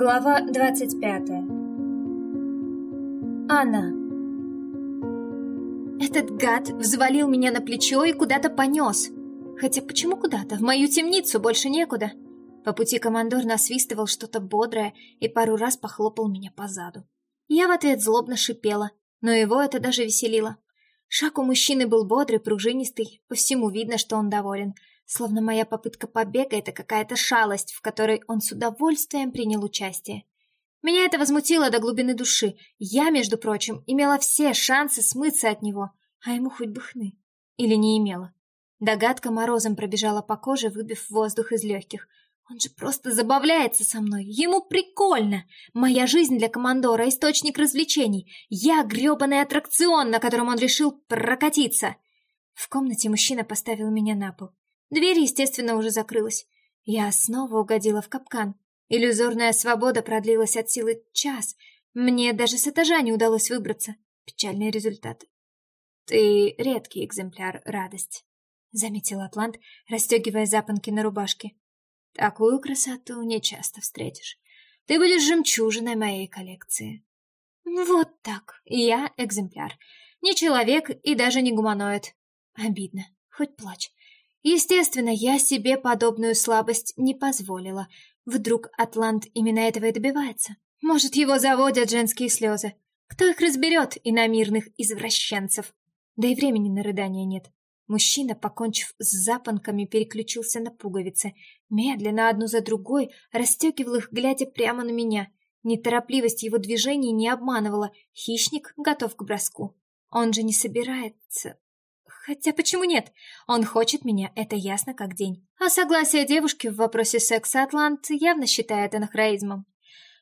Глава 25 Анна Этот гад взвалил меня на плечо и куда-то понес. Хотя почему куда-то? В мою темницу больше некуда. По пути командор насвистывал что-то бодрое и пару раз похлопал меня по заду. Я в ответ злобно шипела, но его это даже веселило. Шаг у мужчины был бодрый, пружинистый, по всему видно, что он доволен — Словно моя попытка побега — это какая-то шалость, в которой он с удовольствием принял участие. Меня это возмутило до глубины души. Я, между прочим, имела все шансы смыться от него, а ему хоть бы хны. Или не имела. Догадка морозом пробежала по коже, выбив воздух из легких. Он же просто забавляется со мной. Ему прикольно. Моя жизнь для командора — источник развлечений. Я — грёбаный аттракцион, на котором он решил прокатиться. В комнате мужчина поставил меня на пол. Дверь, естественно, уже закрылась. Я снова угодила в капкан. Иллюзорная свобода продлилась от силы час. Мне даже с этажа не удалось выбраться. Печальные результаты. «Ты редкий экземпляр, радость», — заметил Атлант, расстегивая запонки на рубашке. «Такую красоту не часто встретишь. Ты будешь жемчужиной моей коллекции». «Вот так. Я экземпляр. Не человек и даже не гуманоид. Обидно. Хоть плачь. Естественно, я себе подобную слабость не позволила. Вдруг Атлант именно этого и добивается? Может, его заводят женские слезы? Кто их разберет, иномирных извращенцев? Да и времени на рыдание нет. Мужчина, покончив с запонками, переключился на пуговицы. Медленно, одну за другой, расстегивал их, глядя прямо на меня. Неторопливость его движений не обманывала. Хищник готов к броску. Он же не собирается Хотя почему нет? Он хочет меня, это ясно как день. А согласие девушки в вопросе секса Атлант явно считает анахроизмом.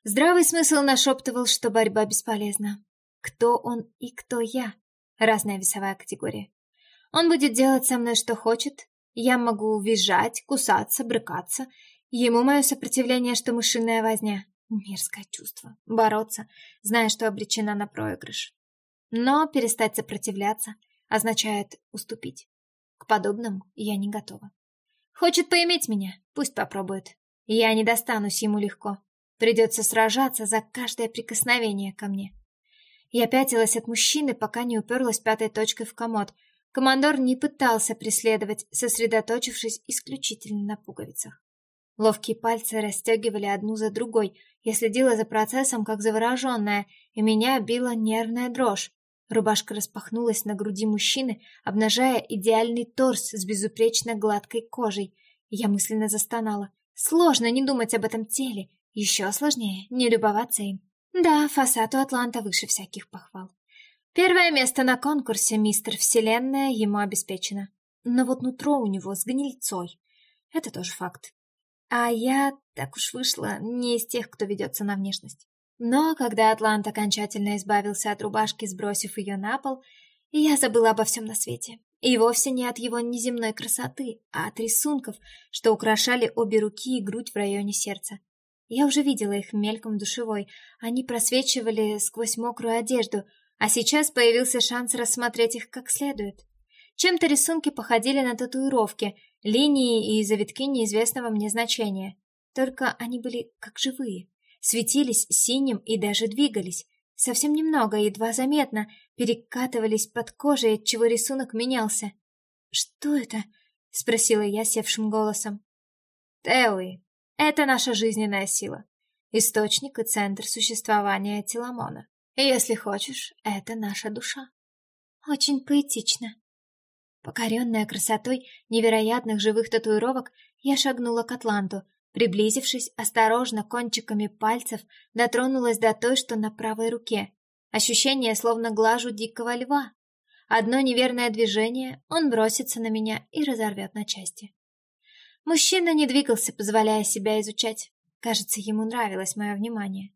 Здравый смысл нашептывал, что борьба бесполезна. Кто он и кто я? Разная весовая категория. Он будет делать со мной, что хочет. Я могу визжать, кусаться, брыкаться. Ему мое сопротивление, что мышиная возня. Мерзкое чувство. Бороться, зная, что обречена на проигрыш. Но перестать сопротивляться — означает уступить. К подобному я не готова. Хочет поиметь меня, пусть попробует. Я не достанусь ему легко. Придется сражаться за каждое прикосновение ко мне. Я пятилась от мужчины, пока не уперлась пятой точкой в комод. Командор не пытался преследовать, сосредоточившись исключительно на пуговицах. Ловкие пальцы расстегивали одну за другой. Я следила за процессом, как завороженная, и меня била нервная дрожь. Рубашка распахнулась на груди мужчины, обнажая идеальный торс с безупречно гладкой кожей. Я мысленно застонала. Сложно не думать об этом теле. Еще сложнее не любоваться им. Да, фасад у Атланта выше всяких похвал. Первое место на конкурсе «Мистер Вселенная» ему обеспечено. Но вот нутро у него с гнильцой. Это тоже факт. А я, так уж вышла, не из тех, кто ведется на внешность. Но когда Атлант окончательно избавился от рубашки, сбросив ее на пол, я забыла обо всем на свете. И вовсе не от его неземной красоты, а от рисунков, что украшали обе руки и грудь в районе сердца. Я уже видела их мельком в душевой, они просвечивали сквозь мокрую одежду, а сейчас появился шанс рассмотреть их как следует. Чем-то рисунки походили на татуировки, линии и завитки неизвестного мне значения. Только они были как живые светились синим и даже двигались. Совсем немного, едва заметно, перекатывались под кожей, отчего рисунок менялся. «Что это?» — спросила я севшим голосом. «Теуи, это наша жизненная сила, источник и центр существования Теламона. Если хочешь, это наша душа». «Очень поэтично». Покоренная красотой невероятных живых татуировок, я шагнула к Атланту — Приблизившись, осторожно кончиками пальцев дотронулась до той, что на правой руке. Ощущение, словно глажу дикого льва. Одно неверное движение, он бросится на меня и разорвет на части. Мужчина не двигался, позволяя себя изучать. Кажется, ему нравилось мое внимание.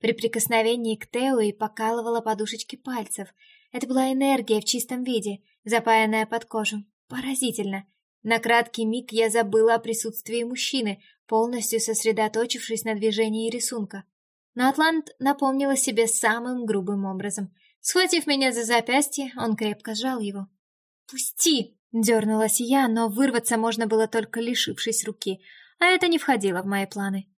При прикосновении к Тео и покалывала подушечки пальцев. Это была энергия в чистом виде, запаянная под кожу. Поразительно. На краткий миг я забыла о присутствии мужчины, полностью сосредоточившись на движении рисунка. Но Атлант напомнил о себе самым грубым образом. Схватив меня за запястье, он крепко сжал его. «Пусти!» — дернулась я, но вырваться можно было только лишившись руки, а это не входило в мои планы.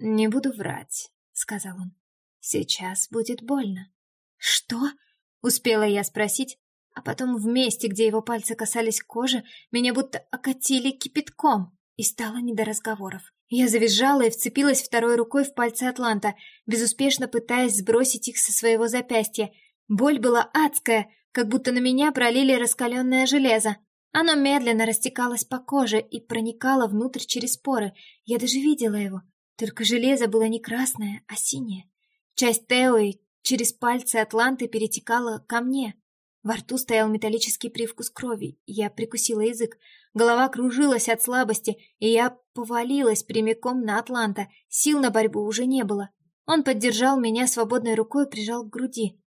«Не буду врать», — сказал он. «Сейчас будет больно». «Что?» — успела я спросить, а потом в месте, где его пальцы касались кожи, меня будто окатили кипятком, и стало не до разговоров. Я завизжала и вцепилась второй рукой в пальцы Атланта, безуспешно пытаясь сбросить их со своего запястья. Боль была адская, как будто на меня пролили раскаленное железо. Оно медленно растекалось по коже и проникало внутрь через поры. Я даже видела его. Только железо было не красное, а синее. Часть Теои через пальцы Атланты перетекала ко мне. Во рту стоял металлический привкус крови. Я прикусила язык. Голова кружилась от слабости, и я повалилась прямиком на Атланта. Сил на борьбу уже не было. Он поддержал меня свободной рукой и прижал к груди.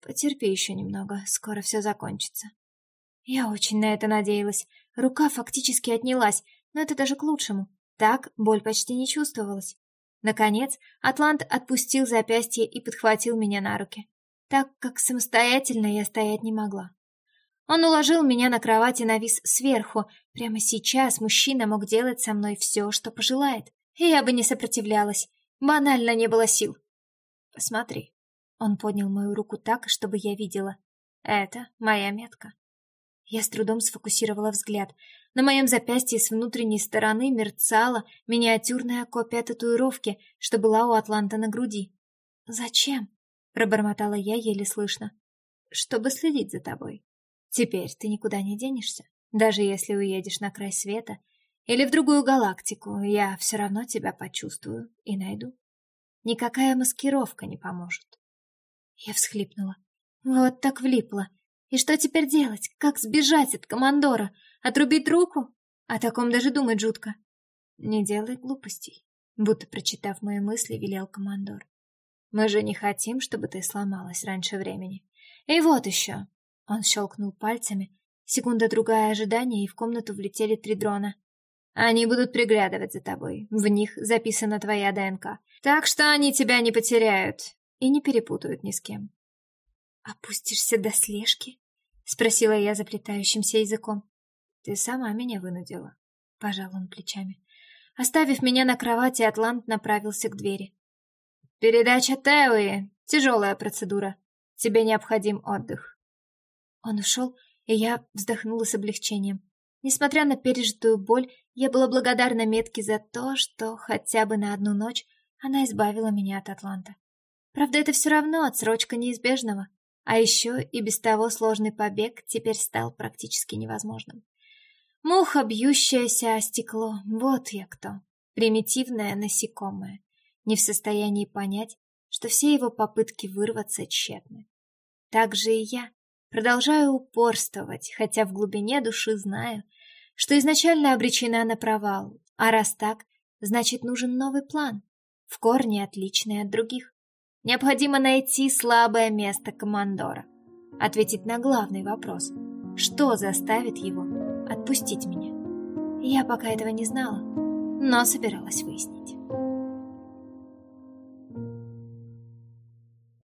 «Потерпи еще немного, скоро все закончится». Я очень на это надеялась. Рука фактически отнялась, но это даже к лучшему. Так боль почти не чувствовалась. Наконец, Атлант отпустил запястье и подхватил меня на руки, так как самостоятельно я стоять не могла. Он уложил меня на кровать и навис сверху. Прямо сейчас мужчина мог делать со мной все, что пожелает. И я бы не сопротивлялась. Банально не было сил. «Посмотри». Он поднял мою руку так, чтобы я видела. «Это моя метка». Я с трудом сфокусировала взгляд. На моем запястье с внутренней стороны мерцала миниатюрная копия татуировки, что была у Атланта на груди. «Зачем?» — пробормотала я еле слышно. «Чтобы следить за тобой. Теперь ты никуда не денешься. Даже если уедешь на край света или в другую галактику, я все равно тебя почувствую и найду. Никакая маскировка не поможет». Я всхлипнула. Вот так влипла. И что теперь делать? Как сбежать от командора? Отрубить руку? О таком даже думать жутко. Не делай глупостей, будто прочитав мои мысли, велел командор. Мы же не хотим, чтобы ты сломалась раньше времени. И вот еще. Он щелкнул пальцами. Секунда-другая ожидания, и в комнату влетели три дрона. Они будут приглядывать за тобой. В них записана твоя ДНК. Так что они тебя не потеряют и не перепутают ни с кем. Опустишься до слежки? — спросила я заплетающимся языком. «Ты сама меня вынудила», — пожал он плечами. Оставив меня на кровати, Атлант направился к двери. «Передача Теуи — тяжелая процедура. Тебе необходим отдых». Он ушел, и я вздохнула с облегчением. Несмотря на пережитую боль, я была благодарна Метке за то, что хотя бы на одну ночь она избавила меня от Атланта. Правда, это все равно отсрочка неизбежного. А еще и без того сложный побег теперь стал практически невозможным. Муха, бьющаяся о стекло, вот я кто. Примитивное насекомое, не в состоянии понять, что все его попытки вырваться тщетны. Так же и я продолжаю упорствовать, хотя в глубине души знаю, что изначально обречена на провал, а раз так, значит нужен новый план, в корне отличный от других. Необходимо найти слабое место командора, ответить на главный вопрос, что заставит его отпустить меня. Я пока этого не знала, но собиралась выяснить.